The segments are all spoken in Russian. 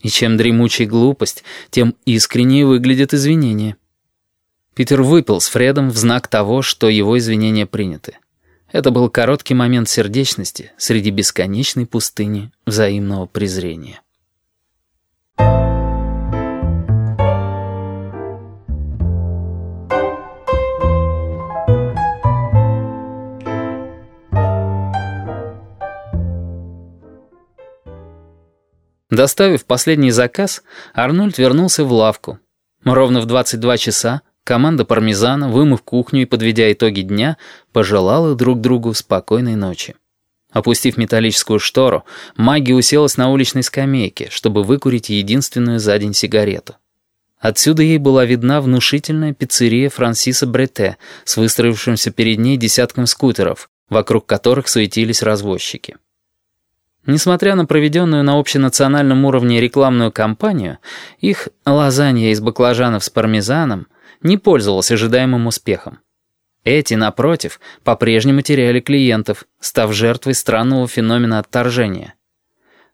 И чем дремучей глупость, тем искреннее выглядят извинения. Питер выпил с Фредом в знак того, что его извинения приняты. Это был короткий момент сердечности среди бесконечной пустыни взаимного презрения. Доставив последний заказ, Арнольд вернулся в лавку. Ровно в 22 часа команда пармезана, вымыв кухню и подведя итоги дня, пожелала друг другу спокойной ночи. Опустив металлическую штору, Магги уселась на уличной скамейке, чтобы выкурить единственную за день сигарету. Отсюда ей была видна внушительная пиццерия Франсиса Брете с выстроившимся перед ней десятком скутеров, вокруг которых суетились развозчики. Несмотря на проведенную на общенациональном уровне рекламную кампанию, их лазанья из баклажанов с пармезаном не пользовалась ожидаемым успехом. Эти, напротив, по-прежнему теряли клиентов, став жертвой странного феномена отторжения.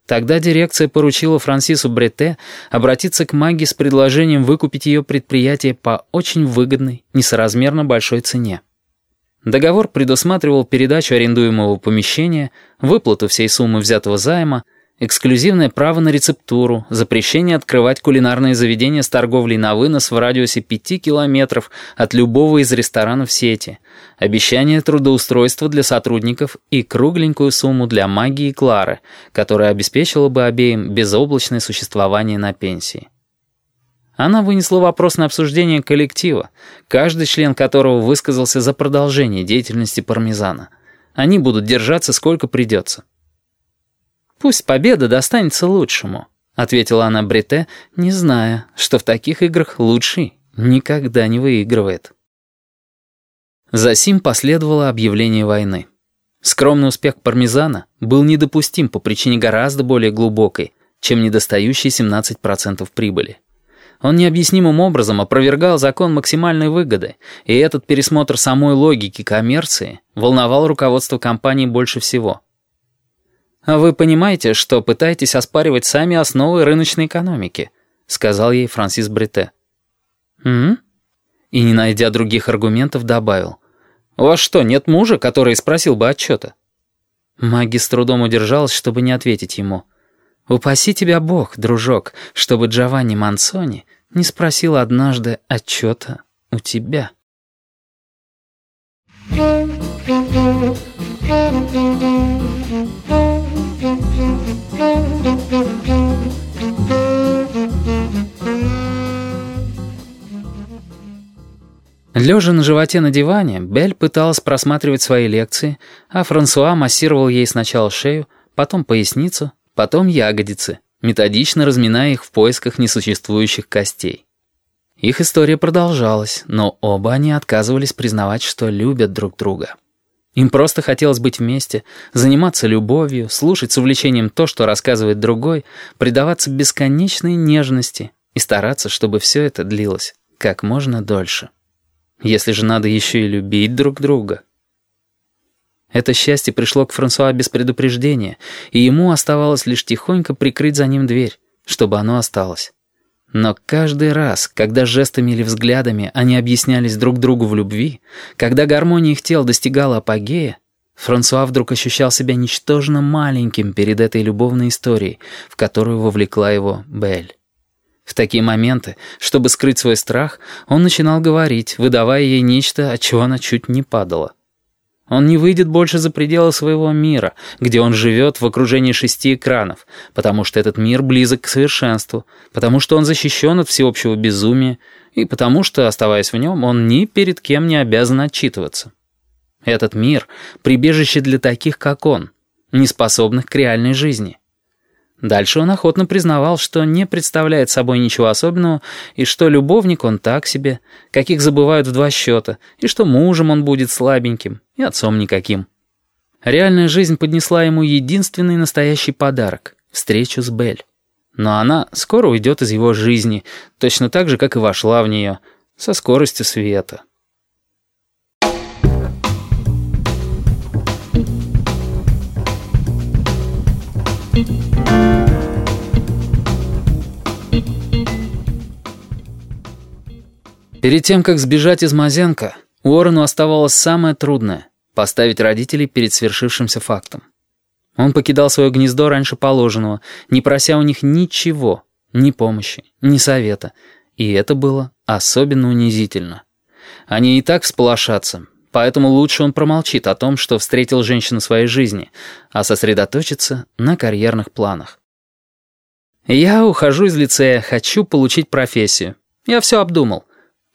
Тогда дирекция поручила Франсису Брете обратиться к маге с предложением выкупить ее предприятие по очень выгодной, несоразмерно большой цене. Договор предусматривал передачу арендуемого помещения, выплату всей суммы взятого займа, эксклюзивное право на рецептуру, запрещение открывать кулинарные заведения с торговлей на вынос в радиусе 5 километров от любого из ресторанов сети, обещание трудоустройства для сотрудников и кругленькую сумму для магии Клары, которая обеспечила бы обеим безоблачное существование на пенсии. Она вынесла вопрос на обсуждение коллектива, каждый член которого высказался за продолжение деятельности пармезана. Они будут держаться сколько придется. «Пусть победа достанется лучшему», — ответила она Брите, не зная, что в таких играх лучший никогда не выигрывает. За сим последовало объявление войны. Скромный успех пармезана был недопустим по причине гораздо более глубокой, чем недостающие 17% прибыли. Он необъяснимым образом опровергал закон максимальной выгоды, и этот пересмотр самой логики коммерции волновал руководство компании больше всего. «А вы понимаете, что пытаетесь оспаривать сами основы рыночной экономики», сказал ей Франсис Брите. «М?», И, не найдя других аргументов, добавил. «У вас что, нет мужа, который спросил бы отчета?» Маги с трудом удержалась, чтобы не ответить ему. «Упаси тебя Бог, дружок, чтобы Джованни Мансони не спросил однажды отчета у тебя». Лежа на животе на диване, Бель пыталась просматривать свои лекции, а Франсуа массировал ей сначала шею, потом поясницу, потом ягодицы, методично разминая их в поисках несуществующих костей. Их история продолжалась, но оба они отказывались признавать, что любят друг друга. Им просто хотелось быть вместе, заниматься любовью, слушать с увлечением то, что рассказывает другой, предаваться бесконечной нежности и стараться, чтобы все это длилось как можно дольше. Если же надо еще и любить друг друга, это счастье пришло к Франсуа без предупреждения, и ему оставалось лишь тихонько прикрыть за ним дверь, чтобы оно осталось. Но каждый раз, когда жестами или взглядами они объяснялись друг другу в любви, когда гармония их тел достигала апогея, Франсуа вдруг ощущал себя ничтожно маленьким перед этой любовной историей, в которую вовлекла его Бель. В такие моменты, чтобы скрыть свой страх, он начинал говорить, выдавая ей нечто, от чего она чуть не падала. Он не выйдет больше за пределы своего мира, где он живет в окружении шести экранов, потому что этот мир близок к совершенству, потому что он защищен от всеобщего безумия и потому что, оставаясь в нем, он ни перед кем не обязан отчитываться. Этот мир — прибежище для таких, как он, неспособных к реальной жизни. Дальше он охотно признавал, что не представляет собой ничего особенного, и что любовник он так себе, каких забывают в два счета, и что мужем он будет слабеньким, и отцом никаким. Реальная жизнь поднесла ему единственный настоящий подарок — встречу с Бель. Но она скоро уйдет из его жизни, точно так же, как и вошла в нее, со скоростью света. Перед тем, как сбежать из Мазенко, Уоррену оставалось самое трудное — поставить родителей перед свершившимся фактом. Он покидал свое гнездо раньше положенного, не прося у них ничего, ни помощи, ни совета, и это было особенно унизительно. Они и так всполошатся, поэтому лучше он промолчит о том, что встретил женщину своей жизни, а сосредоточится на карьерных планах. «Я ухожу из лицея, хочу получить профессию. Я все обдумал.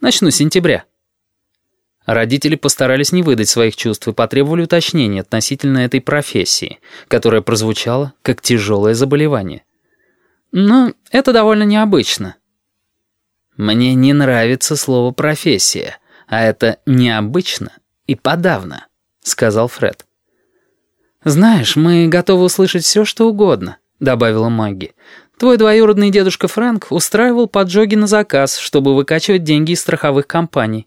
Начну с сентября». Родители постарались не выдать своих чувств и потребовали уточнения относительно этой профессии, которая прозвучала как тяжелое заболевание. «Ну, это довольно необычно». «Мне не нравится слово «профессия», а это необычно и подавно», — сказал Фред. «Знаешь, мы готовы услышать все, что угодно», — добавила Магги. «Твой двоюродный дедушка Фрэнк устраивал поджоги на заказ, чтобы выкачивать деньги из страховых компаний».